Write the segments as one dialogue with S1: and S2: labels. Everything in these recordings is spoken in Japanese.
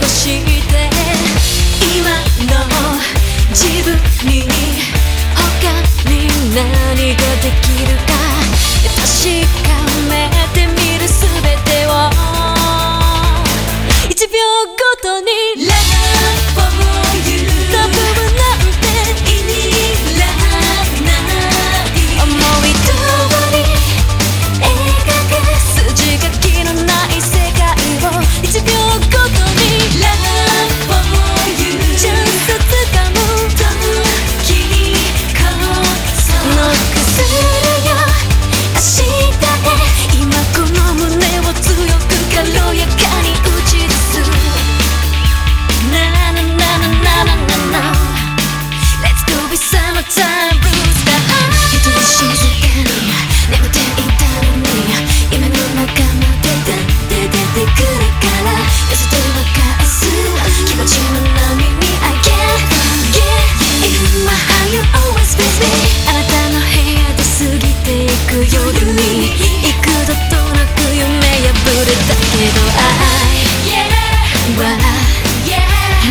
S1: 少して今の自分に他に何ができるか確かめて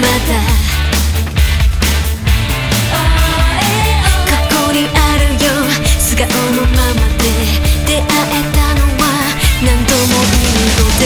S1: まだ。過去にあるよ。素顔のままで出会えたのは何度もいいので、